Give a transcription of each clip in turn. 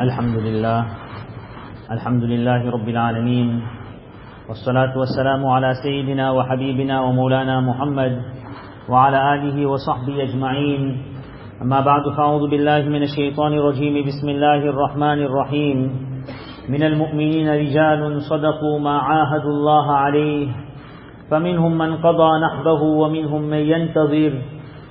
الحمد لله. الحمد لله رب العالمين. والصلاة والسلام على سيدنا وحبيبنا ومولانا محمد وعلى آله وصحبه أجمعين. أما بعد فأعوذ بالله من الشيطان الرجيم. بسم الله الرحمن الرحيم. من المؤمنين رجال صدقوا ما عاهدوا الله عليه. فمنهم من قضى نحبه ومنهم من ينتظر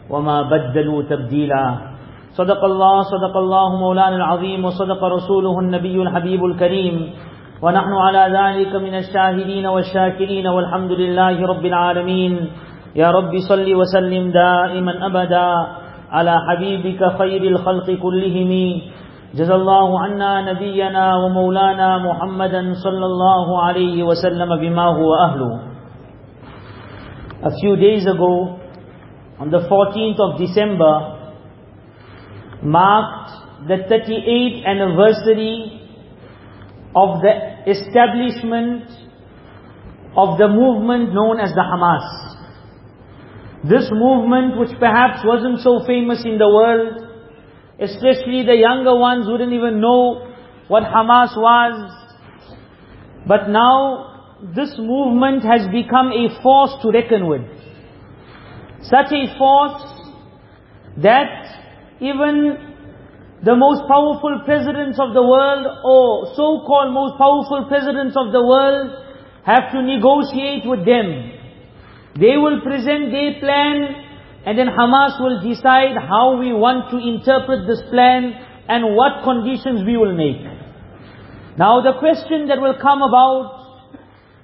وما بدلوا تبديلا. صدق الله صدق الله مولانا العظيم وصدق رسوله النبي الحبيب الكريم ونحن على ذلك من الشاهدين والشاكرين والحمد لله رب العالمين يا رب صل وسلم دائما أبدا على حبيبك خير الخلق كلهم جزا الله عنا نبينا ومولانا محمدا صلى الله عليه وسلم بما هو أهله A few days ago, on the 14th of December, marked the 38th anniversary of the establishment of the movement known as the Hamas. This movement which perhaps wasn't so famous in the world, especially the younger ones wouldn't even know what Hamas was. But now this movement has become a force to reckon with. Such a force that even the most powerful presidents of the world, or so-called most powerful presidents of the world, have to negotiate with them. They will present their plan, and then Hamas will decide how we want to interpret this plan, and what conditions we will make. Now the question that will come about,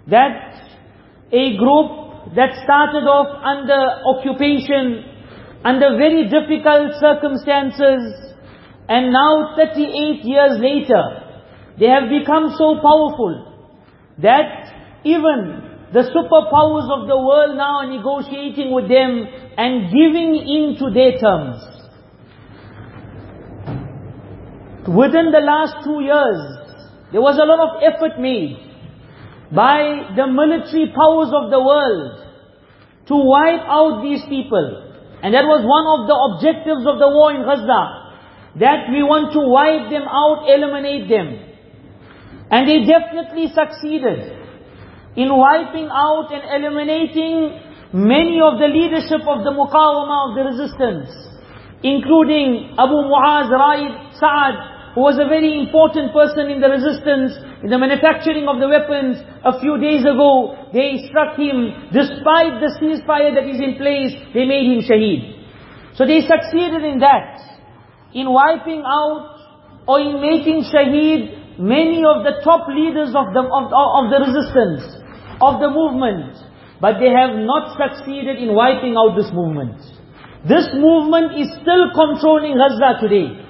that a group that started off under occupation, under very difficult circumstances, and now 38 years later, they have become so powerful that even the superpowers of the world now are negotiating with them and giving in to their terms. Within the last two years, there was a lot of effort made by the military powers of the world to wipe out these people. And that was one of the objectives of the war in Gaza. That we want to wipe them out, eliminate them. And they definitely succeeded in wiping out and eliminating many of the leadership of the muqawama of the resistance. Including Abu Muaz Raid Sa'ad, who was a very important person in the resistance, in the manufacturing of the weapons, a few days ago, they struck him, despite the ceasefire that is in place, they made him shaheed. So they succeeded in that, in wiping out, or in making shaheed, many of the top leaders of the, of, of the resistance, of the movement. But they have not succeeded in wiping out this movement. This movement is still controlling Gaza today.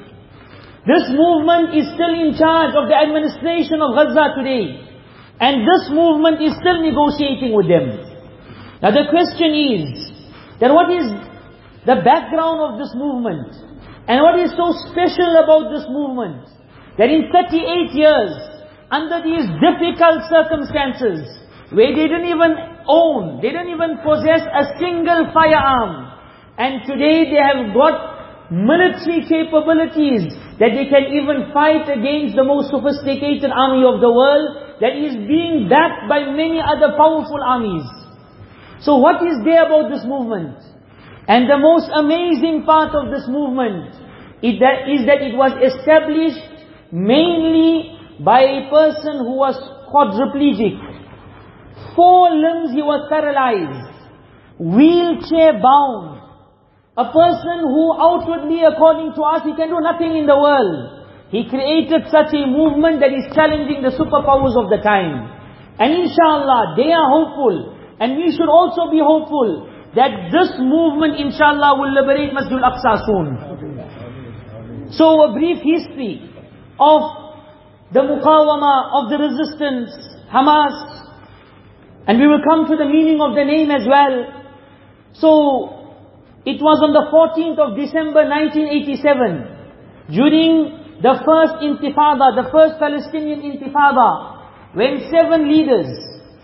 This movement is still in charge of the administration of Gaza today. And this movement is still negotiating with them. Now the question is, that what is the background of this movement? And what is so special about this movement? That in 38 years, under these difficult circumstances, where they didn't even own, they didn't even possess a single firearm, and today they have got military capabilities that they can even fight against the most sophisticated army of the world that is being backed by many other powerful armies. So what is there about this movement? And the most amazing part of this movement is that, is that it was established mainly by a person who was quadriplegic. Four limbs he was paralyzed, wheelchair bound, a person who outwardly, according to us, he can do nothing in the world. He created such a movement that is challenging the superpowers of the time. And inshallah, they are hopeful. And we should also be hopeful that this movement, inshallah, will liberate Masjid al-Aqsa soon. So a brief history of the muqawama, of the resistance, Hamas. And we will come to the meaning of the name as well. So, it was on the 14th of December 1987, during the first intifada, the first Palestinian intifada, when seven leaders,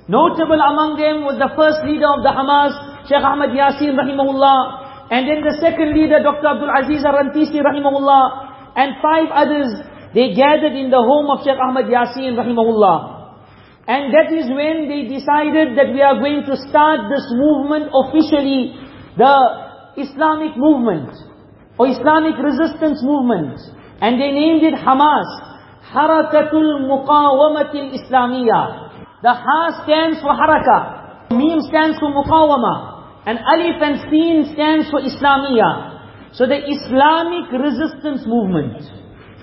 notable among them was the first leader of the Hamas, Sheikh Ahmad Yasin rahimahullah, and then the second leader, Dr. Abdul Aziz Ar-Rantisi rahimahullah, and five others, they gathered in the home of Sheikh Ahmad Yasin rahimahullah. And that is when they decided that we are going to start this movement officially, the Islamic movement, or Islamic resistance movement. And they named it Hamas, Harakatul Muqawamatil Islamiyah. The Ha stands for Haraka, Mim stands for Muqawama, and Alif and Sin stands for Islamiyah. So the Islamic resistance movement.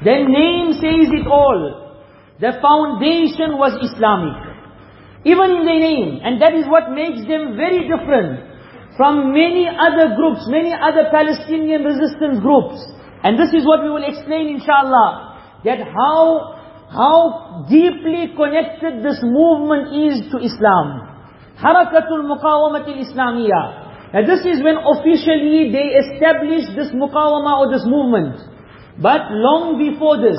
Their name says it all. The foundation was Islamic. Even in their name. And that is what makes them very different from many other groups, many other Palestinian resistance groups. And this is what we will explain inshallah. That how, how deeply connected this movement is to Islam. Harakatul Muqawamatil Islamiyah. Now this is when officially they established this muqawama or this movement. But long before this,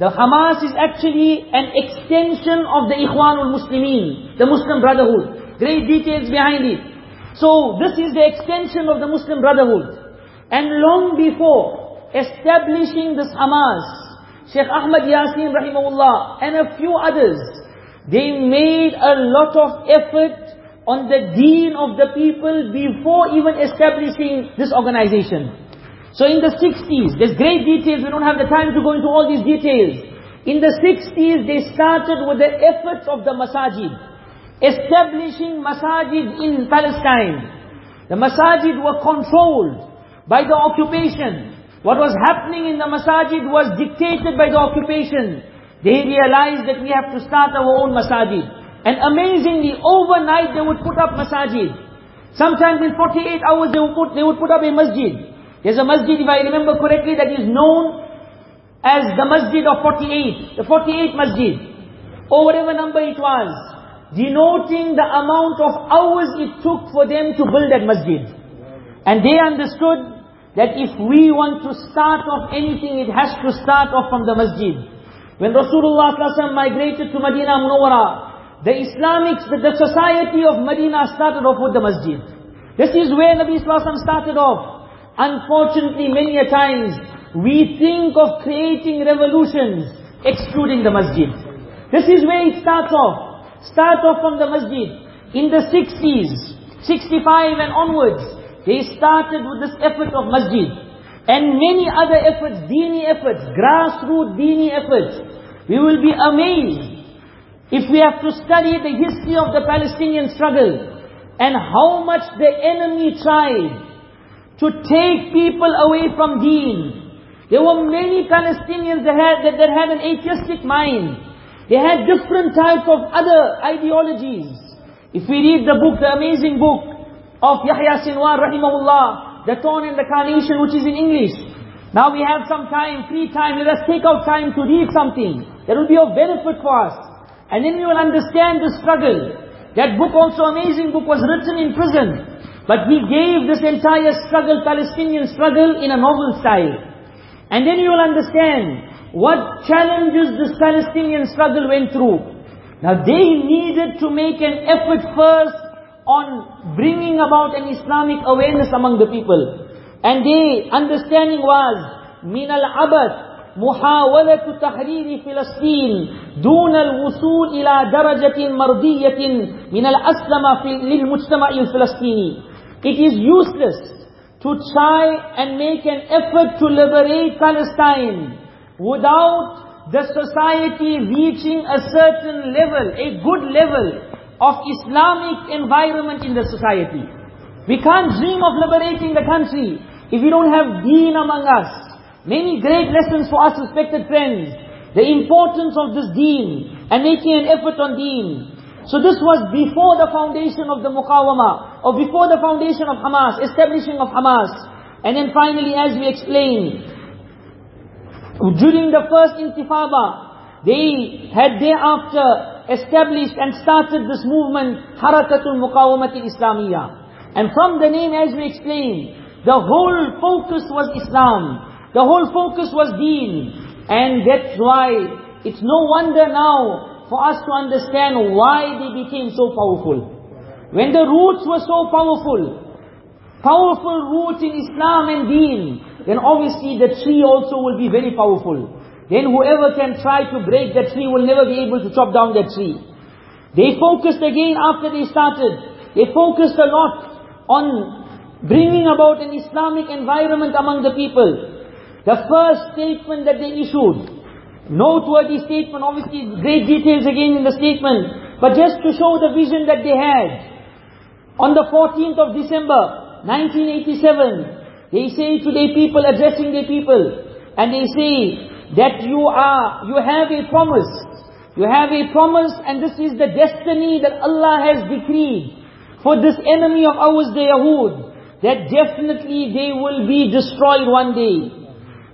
the Hamas is actually an extension of the Ikhwanul Muslimin, the Muslim Brotherhood. Great details behind it. So this is the extension of the Muslim Brotherhood. And long before establishing this Hamas, Sheikh Ahmad Yasin rahimahullah and a few others, they made a lot of effort on the deen of the people before even establishing this organization. So in the 60s, there's great details, we don't have the time to go into all these details. In the 60s, they started with the efforts of the masajid. Establishing masajid in Palestine. The masajid were controlled by the occupation. What was happening in the masajid was dictated by the occupation. They realized that we have to start our own masajid. And amazingly, overnight they would put up masajid. Sometimes in 48 hours they would put, they would put up a masjid. There's a masjid, if I remember correctly, that is known as the masjid of 48, the 48 masjid, or whatever number it was, denoting the amount of hours it took for them to build that masjid. And they understood that if we want to start off anything, it has to start off from the masjid. When Rasulullah ﷺ migrated to Medina Munawwara, the Islamics, the, the society of Medina started off with the masjid. This is where Nabi ﷺ started off. Unfortunately, many a times, we think of creating revolutions, excluding the masjid. This is where it starts off. Start off from the masjid. In the 60s, 65 and onwards, they started with this effort of masjid. And many other efforts, dini efforts, grassroots dini efforts. We will be amazed if we have to study the history of the Palestinian struggle and how much the enemy tried to take people away from deen. There were many Palestinians that had, that, that had an atheistic mind. They had different types of other ideologies. If we read the book, the amazing book of Yahya Sinwar rahimahullah, The Thorn and the Carnation, which is in English. Now we have some time, free time, let us take out time to read something. That will be of benefit for us. And then we will understand the struggle. That book also, amazing book, was written in prison. But he gave this entire struggle, Palestinian struggle, in a novel style. And then you will understand what challenges this Palestinian struggle went through. Now they needed to make an effort first on bringing about an Islamic awareness among the people. And their understanding was, من العبث محاولة تحرير فلسطين دون الوصول إلى درجة مرضية من الأسلمة للمجتمع الفلسطيني it is useless to try and make an effort to liberate Palestine without the society reaching a certain level, a good level of Islamic environment in the society. We can't dream of liberating the country if we don't have deen among us. Many great lessons for us respected friends. The importance of this deen and making an effort on deen. So this was before the foundation of the Muqawama, or before the foundation of Hamas, establishing of Hamas. And then finally, as we explained, during the first Intifada, they had thereafter established and started this movement, Harakatul Muqawamati Islamiyah. And from the name, as we explained, the whole focus was Islam. The whole focus was deen. And that's why it's no wonder now for us to understand why they became so powerful. When the roots were so powerful, powerful roots in Islam and Deen, then obviously the tree also will be very powerful. then whoever can try to break the tree will never be able to chop down that tree. They focused again after they started. They focused a lot on bringing about an Islamic environment among the people. The first statement that they issued, noteworthy statement, obviously great details again in the statement, but just to show the vision that they had. On the 14th of December, 1987, they say to their people, addressing their people, and they say that you are, you have a promise you have a promise and this is the destiny that Allah has decreed for this enemy of ours, the Yahud, that definitely they will be destroyed one day.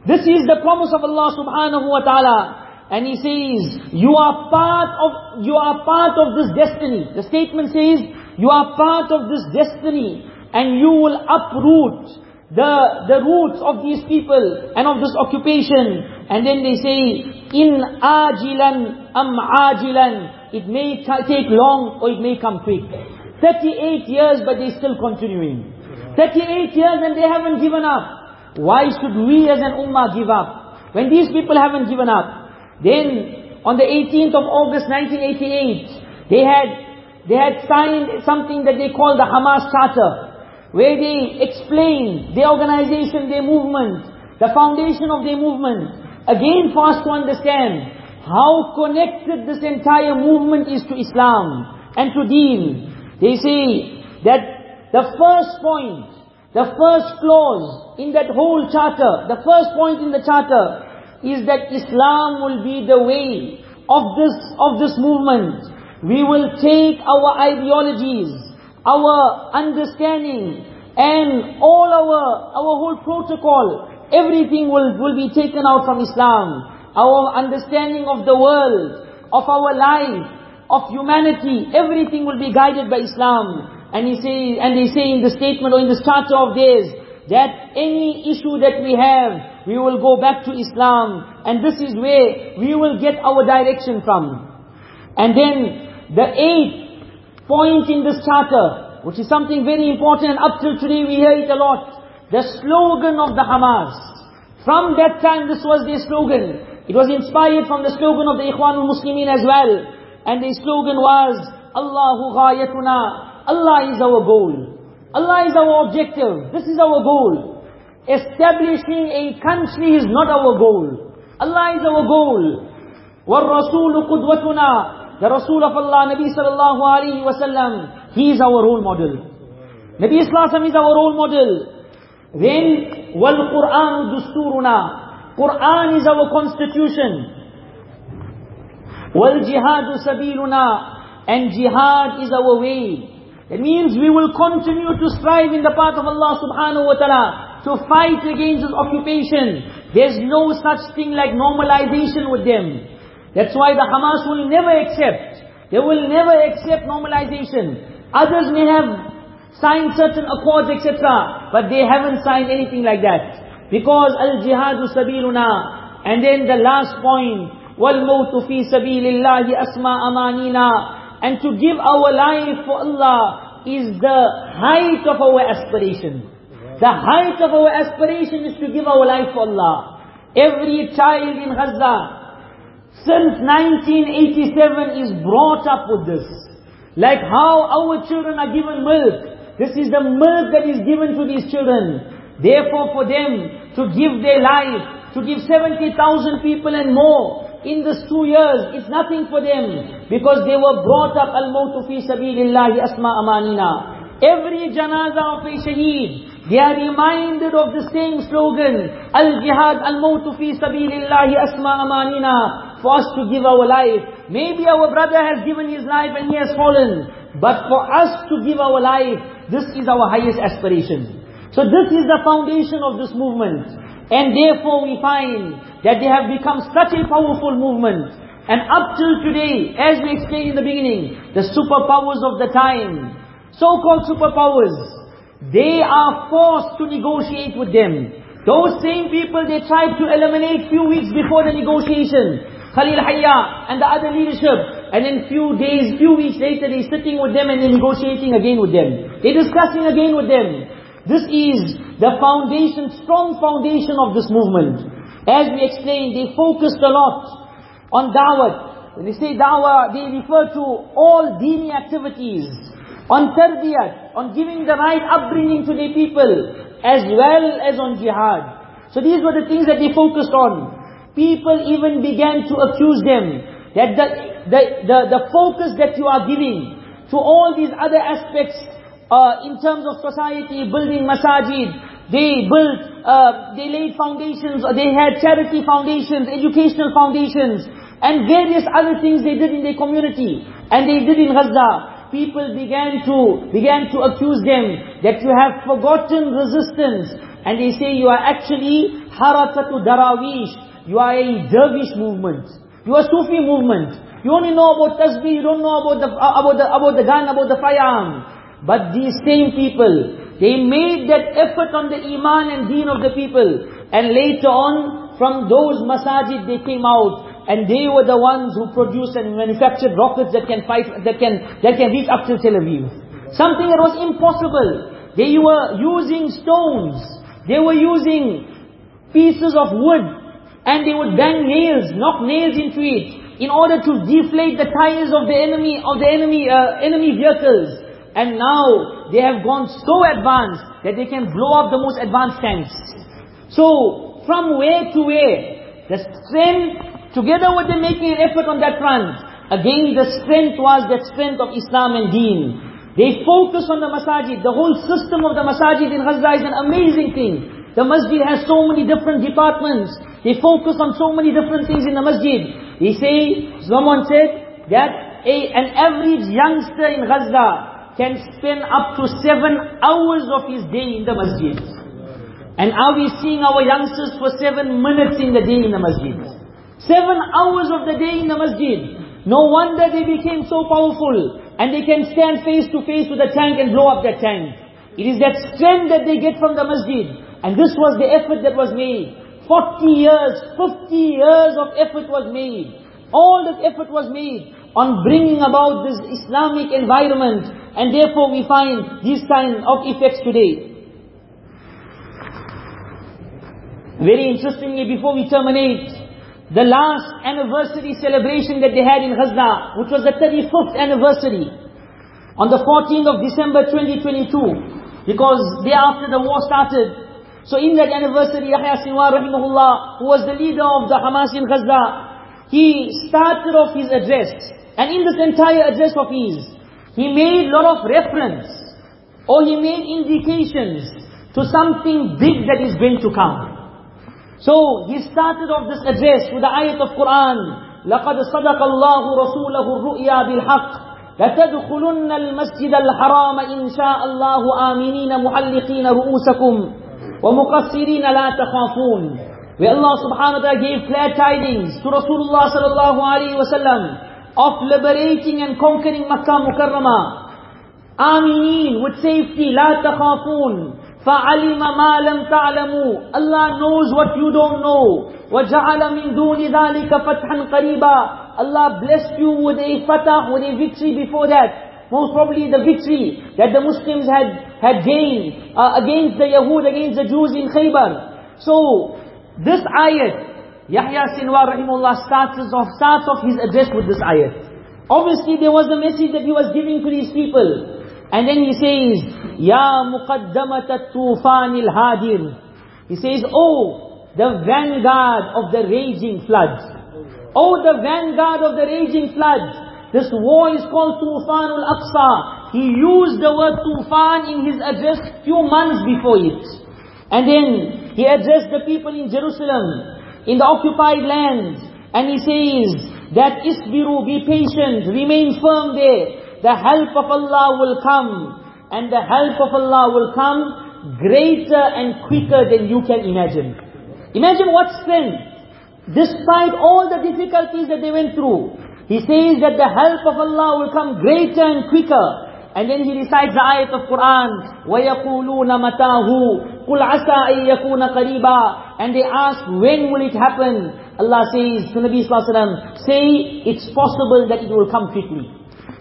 This is the promise of Allah subhanahu wa ta'ala. And He says, you are part of, you are part of this destiny. The statement says, you are part of this destiny and you will uproot the, the roots of these people and of this occupation. And then they say, in ajilan am ajilan, it may take long or it may come quick. 38 years but they're still continuing. 38 years and they haven't given up. Why should we as an ummah give up? When these people haven't given up. Then on the 18th of August 1988, they had, they had signed something that they call the Hamas Charter where they explain their organization, their movement, the foundation of their movement. Again for us to understand how connected this entire movement is to Islam and to Deen. They say that the first point, the first clause in that whole charter, the first point in the charter is that Islam will be the way of this, of this movement. We will take our ideologies, our understanding, and all our, our whole protocol, everything will, will be taken out from Islam. Our understanding of the world, of our life, of humanity, everything will be guided by Islam. And he say, and they say in the statement or in the charter of theirs, that any issue that we have, we will go back to Islam. And this is where we will get our direction from. And then the eighth point in this charter, which is something very important and up till today we hear it a lot. The slogan of the Hamas. From that time this was their slogan. It was inspired from the slogan of the Ikhwanul Muslimin as well. And the slogan was, Allahu ghayatuna. Allah is our goal. Allah is our objective. This is our goal. Establishing a country is not our goal. Allah is our goal. وَالرَّسُولُ قُدْوَتُنَا the Rasul of Allah, Nabi sallallahu alayhi wa sallam, he is our role model. Nabi Islam is our role model. Then, wal Quran dusturuna. Quran is our constitution. Wal jihadu sabiluna. And jihad is our way. That means we will continue to strive in the path of Allah subhanahu wa ta'ala to fight against this occupation. There's no such thing like normalization with them. That's why the Hamas will never accept. They will never accept normalization. Others may have signed certain accords, etc. But they haven't signed anything like that. Because al-jihadu sabiluna. And then the last point, wal-mawtu fi sabilillahi asma amanina. And to give our life for Allah is the height of our aspiration. The height of our aspiration is to give our life for Allah. Every child in Gaza, since 1987 is brought up with this. Like how our children are given milk. This is the milk that is given to these children. Therefore for them to give their life, to give 70,000 people and more, in these two years, it's nothing for them. Because they were brought up, al-mawtu fi sabilillahi asma amanina. Every janaza of a shaheed, they are reminded of the same slogan, al-jihad al-mawtu fi sabilillahi asma amanina. For us to give our life. Maybe our brother has given his life and he has fallen. But for us to give our life, this is our highest aspiration. So this is the foundation of this movement. And therefore we find that they have become such a powerful movement. And up till today, as we explained in the beginning, the superpowers of the time, so-called superpowers, they are forced to negotiate with them. Those same people, they tried to eliminate few weeks before the negotiation. Khalil Hayya and the other leadership. And then few days, few weeks later, they're sitting with them and they're negotiating again with them. They're discussing again with them. This is the foundation, strong foundation of this movement. As we explained, they focused a lot on da'wah. When they say da'wah, they refer to all dini activities, on tarbiyat, on giving the right upbringing to the people, as well as on jihad. So these were the things that they focused on. People even began to accuse them that the, the, the, the focus that you are giving to all these other aspects uh, in terms of society, building masajid, they built, uh, they laid foundations, or they had charity foundations, educational foundations, and various other things they did in their community, and they did in Gaza. People began to, began to accuse them that you have forgotten resistance, and they say you are actually harakatu darawish, you are a dervish movement, you are Sufi movement, you only know about tasbih, you don't know about the, uh, about the, about the gun, about the firearm. But these same people, they made that effort on the iman and deen of the people. And later on, from those masajid they came out. And they were the ones who produced and manufactured rockets that can fight, that can, that can reach up to Tel Aviv. Something that was impossible. They were using stones. They were using pieces of wood. And they would bang nails, knock nails into it, in order to deflate the tires of the enemy, of the enemy, uh, enemy vehicles. And now they have gone so advanced that they can blow up the most advanced tanks. So from where to where, the strength, together with them making an effort on that front, again the strength was that strength of Islam and Deen. They focus on the masajid. The whole system of the masajid in Gaza is an amazing thing. The masjid has so many different departments. They focus on so many different things in the masjid. They say, someone said that a, an average youngster in Gaza can spend up to seven hours of his day in the masjid. And are we seeing our youngsters for seven minutes in the day in the masjid? Seven hours of the day in the masjid. No wonder they became so powerful. And they can stand face to face with a tank and blow up that tank. It is that strength that they get from the masjid. And this was the effort that was made. 40 years, 50 years of effort was made. All this effort was made on bringing about this Islamic environment and therefore we find these kind of effects today. Very interestingly, before we terminate, the last anniversary celebration that they had in Gaza, which was the 35th anniversary, on the 14th of December 2022, because thereafter the war started. So in that anniversary, Yahya Sinwar rahimahullah, who was the leader of the Hamas in Gaza, he started off his address and in this entire address of his, he made a lot of reference, or he made indications to something big that is going to come. So he started off this address with the ayat of Quran, لَقَدْ صَدَقَ اللَّهُ رَسُولَهُ الرُّؤْيَا بِالْحَقِّ لَتَدْخُلُنَّ الْمَسْجِدَ الْحَرَامَ إِنْ شَاءَ اللَّهُ آمِنِينَ مُحَلِّقِينَ رُؤُوسَكُمْ وَمُقَصِّرِينَ لَا تَخَافُونَ Where Allah subhanahu wa ta'ala gave clear tidings to Rasulullah sallallahu alayhi wa sallam, of liberating and conquering Makkah Mukarramah. Ameen, with safety, la takhafun. فَعَلِمَ مَا لَمْ تَعْلَمُوا Allah knows what you don't know. وَجَعَلَ مِن دُونِ ذَلِكَ فَتْحًا قَرِيبًا Allah blessed you with a fatah, with a victory before that. Most probably the victory that the Muslims had, had gained uh, against the Yahud, against the Jews in Khaybar. So, this ayat, Yahya Sinwar rahimullah starts off, starts off his address with this ayat. Obviously there was a message that he was giving to these people. And then he says, Ya muqaddamat tufan hadir He says, Oh, the vanguard of the raging flood. Oh, the vanguard of the raging flood. This war is called Tufan al-Aqsa. He used the word Tufan in his address few months before it. And then he addressed the people in Jerusalem in the occupied lands. And he says that isbiru, be patient, remain firm there. The help of Allah will come. And the help of Allah will come greater and quicker than you can imagine. Imagine what strength. Despite all the difficulties that they went through, he says that the help of Allah will come greater and quicker. And then he recites the ayat of Quran, وَيَقُولُونَ مَتَاهُ قُلْ عَسَىٰ أَن يَكُونَ قَرِيبًا And they ask, when will it happen? Allah says to Nabi Sallallahu Alaihi Wasallam, say, it's possible that it will come quickly.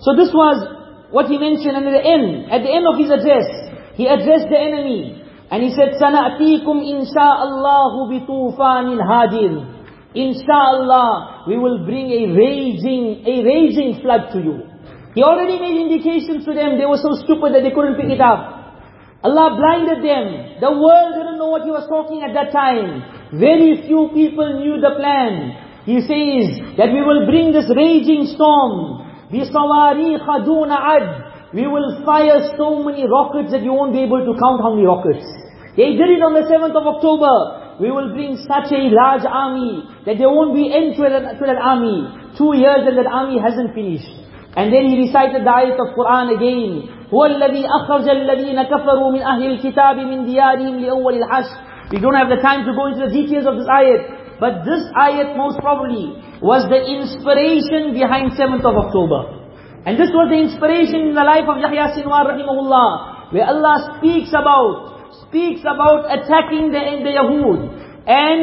So this was what he mentioned and at the end, at the end of his address, he addressed the enemy. And he said, سَنَأْتِيكُمْ إِنْ شَاءَ اللَّهُ بِطُوفَانٍ هَادِرٍ Inshallah, we will bring a raging, a raging flood to you. He already made indications to them. They were so stupid that they couldn't pick it up. Allah blinded them. The world didn't know what He was talking at that time. Very few people knew the plan. He says that we will bring this raging storm. بِصَوَارِيخَ دُونَ عَدْ we will fire so many rockets that you won't be able to count how many rockets. They did it on the 7th of October. We will bring such a large army that there won't be end to that, to that army. Two years and that army hasn't finished. And then he recited the ayat of Quran again. هو الذي أخرج الذين كفروا من أهل الكتاب من ديارهم لأول الحشر. We don't have the time to go into the details of this ayat. But this ayat most probably was the inspiration behind 7th of October. And this was the inspiration in the life of Yahya Sinwar rahimahullah, where Allah speaks about, speaks about attacking the, the Yahud. And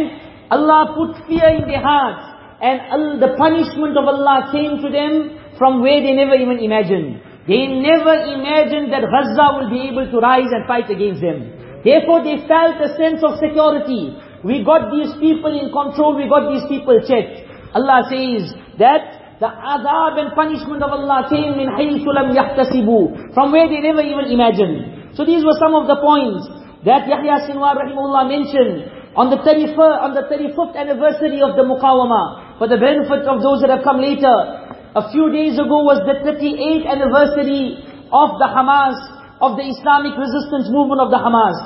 Allah put fear in their hearts. And the punishment of Allah came to them from where they never even imagined. They never imagined that Gaza will be able to rise and fight against them. Therefore they felt a sense of security. We got these people in control, we got these people checked. Allah says that the azab and punishment of Allah came in haythu lam. From where they never even imagined. So these were some of the points that Yahya Sinwar rahimullah mentioned on the 31st, on the 35th anniversary of the Muqawama, for the benefit of those that have come later, a few days ago was the 38th anniversary of the Hamas, of the Islamic resistance movement of the Hamas.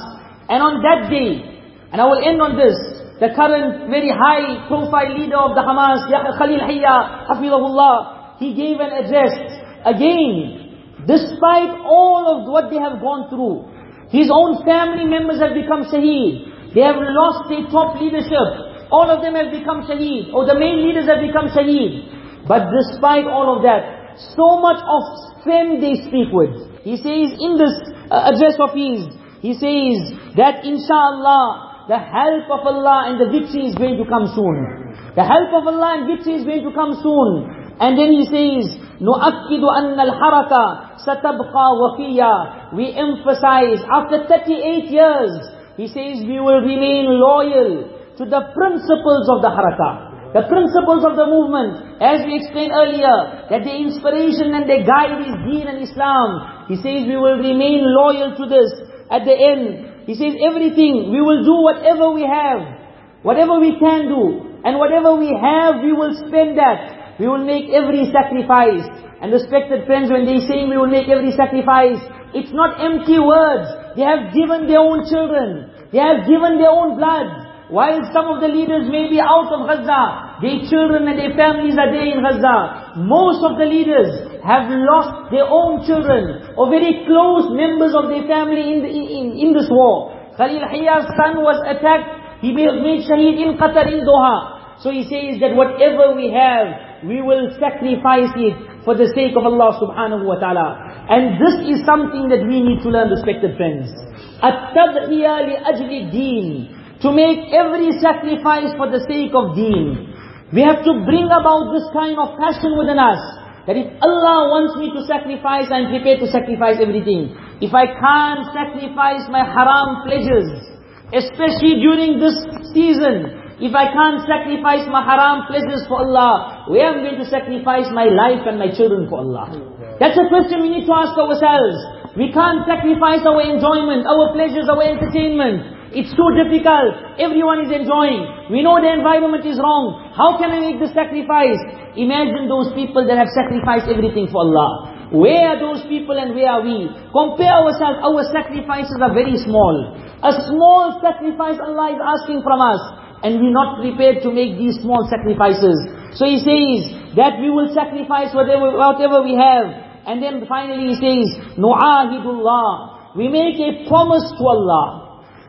And on that day, and I will end on this, the current very high profile leader of the Hamas, Khalil Hayya, Hafizahullah, he gave an address. Again, despite all of what they have gone through, his own family members have become shaheed. They have lost their top leadership. All of them have become shaheed, or the main leaders have become shaheed. But despite all of that, so much of strength they speak with. He says in this uh, address of his, he says that inshallah, the help of Allah and the victory is going to come soon. The help of Allah and victory is going to come soon. And then he says, نُؤَكِّدُ أَنَّ الْحَرَكَةَ سَتَبْقَى وَفِيًّا We emphasize, after 38 years, he says we will remain loyal to the principles of the harakah. The principles of the movement, as we explained earlier, that the inspiration and the guide is deen and Islam. He says we will remain loyal to this. At the end, he says everything, we will do whatever we have, whatever we can do, and whatever we have, we will spend that. We will make every sacrifice. And respected friends, when they say we will make every sacrifice, it's not empty words. They have given their own children. They have given their own blood. While some of the leaders may be out of Gaza, their children and their families are there in Gaza. Most of the leaders have lost their own children or very close members of their family in, the, in, in this war. Khalil Hayya's son was attacked. He made shaheed in Qatar, in Doha. So he says that whatever we have, we will sacrifice it for the sake of Allah subhanahu wa ta'ala. And this is something that we need to learn, respected friends. At-tadhiya li ajli deen. To make every sacrifice for the sake of deen. We have to bring about this kind of passion within us. That if Allah wants me to sacrifice, I'm prepared to sacrifice everything. If I can't sacrifice my haram pleasures, especially during this season, if I can't sacrifice my haram pleasures for Allah, where am I going to sacrifice my life and my children for Allah? That's a question we need to ask ourselves. We can't sacrifice our enjoyment, our pleasures, our entertainment. It's too difficult. Everyone is enjoying. We know the environment is wrong. How can I make the sacrifice? Imagine those people that have sacrificed everything for Allah. Where are those people and where are we? Compare ourselves. Our sacrifices are very small. A small sacrifice Allah is asking from us. And we're not prepared to make these small sacrifices. So He says that we will sacrifice whatever, whatever we have. And then finally He says, نُعَاهِدُ We make a promise to Allah.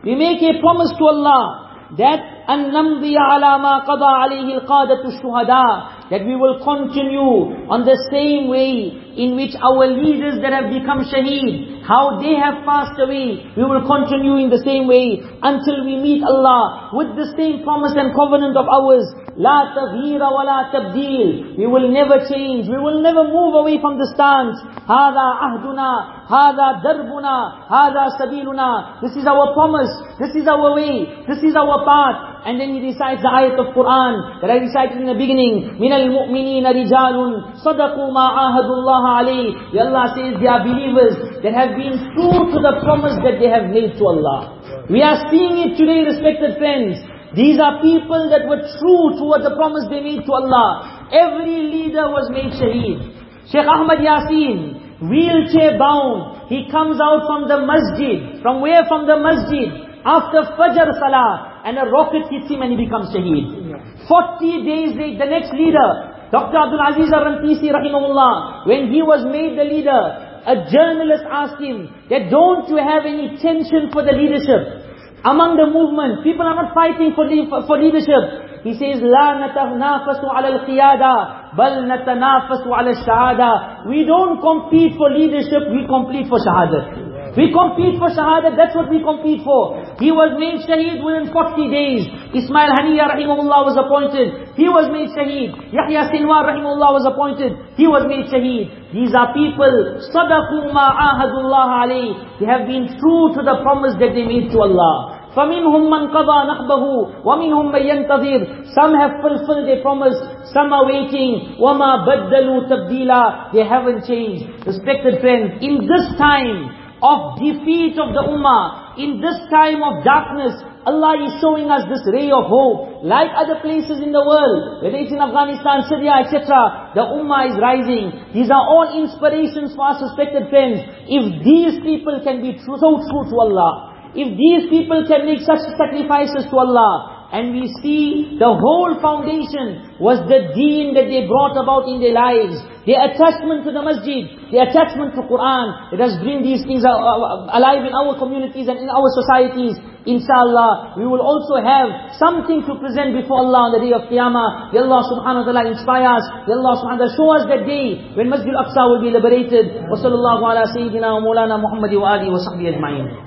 We make a promise to Allah that أَن نَمْضِيَ عَلَى مَا قَضَى عَلَيْهِ الْقَادَةُ الشُّهَدَاء That we will continue on the same way in which our leaders that have become shaheed, how they have passed away, we will continue in the same way until we meet Allah with the same promise and covenant of ours لا تغيير ولا تبديل. We will never change. We will never move away from the stance. هذا عهدنا. هذا دربنا. هذا سبيلنا. This is our promise. This is our way. This is our path. And then he recites the ayat of Quran that I recited in the beginning. مِنَ الْمُؤْمِنِينَ رِجَالٌ صَدَقُوا مَا عَاهَدُوا اللَّهَ عَلَيْهِ Allah says they are believers that have been true to the promise that they have made to Allah. We are seeing it today, respected friends. These are people that were true toward the promise they made to Allah. Every leader was made shaheed. Sheikh Ahmad Yasin, wheelchair bound, he comes out from the masjid. From where? From the masjid. After Fajr Salah and a rocket hits him and he becomes shaheed. 40 days later, the next leader, Dr. Abdul Aziz Ar-Rantisi rahimahullah, when he was made the leader, a journalist asked him that don't you have any tension for the leadership? Among the movement, people are not fighting for, for leadership. He says, لا نتنافس على القيادة بل نتنافس على الشهادة. We don't compete for leadership, we compete for shahada. We compete for Shahada, that's what we compete for. He was made Shaheed within 40 days. Ismail Haniya rahimahullah was appointed. He was made Shaheed. Yahya Sinwar rahimahullah was appointed. He was made Shaheed. These are people, صَدَقُوا مَا عَاهَدُوا اللَّهَ عَلَيْهِ They have been true to the promise that they made to Allah. فَمِنْهُمْ مَنْ قَضَى نَحْبَهُ وَمِنْهُمْ مَنْ يَنْتَظِرُ Some have fulfilled their promise, some are waiting. وَمَا بَدَّلُوا تَبْدِيلًا They haven't changed. Respected friends, in this time, of defeat of the ummah, in this time of darkness, Allah is showing us this ray of hope. Like other places in the world, whether it's in Afghanistan, Syria, etc., the ummah is rising. These are all inspirations for us respected friends. If these people can be true, so true to Allah, if these people can make such sacrifices to Allah, and we see the whole foundation was the deen that they brought about in their lives. Their attachment to the masjid, their attachment to Quran. Let us bring these things alive in our communities and in our societies. Inshallah, we will also have something to present before Allah on the day of Qiyamah. May Allah subhanahu wa ta'ala inspire us. May Allah subhanahu wa ta'ala show us that day when Masjid al-Aqsa will be liberated. Wa sallallahu ala sayyidina wa maulana Muhammadi wa alihi wa sahbihi ajma'in.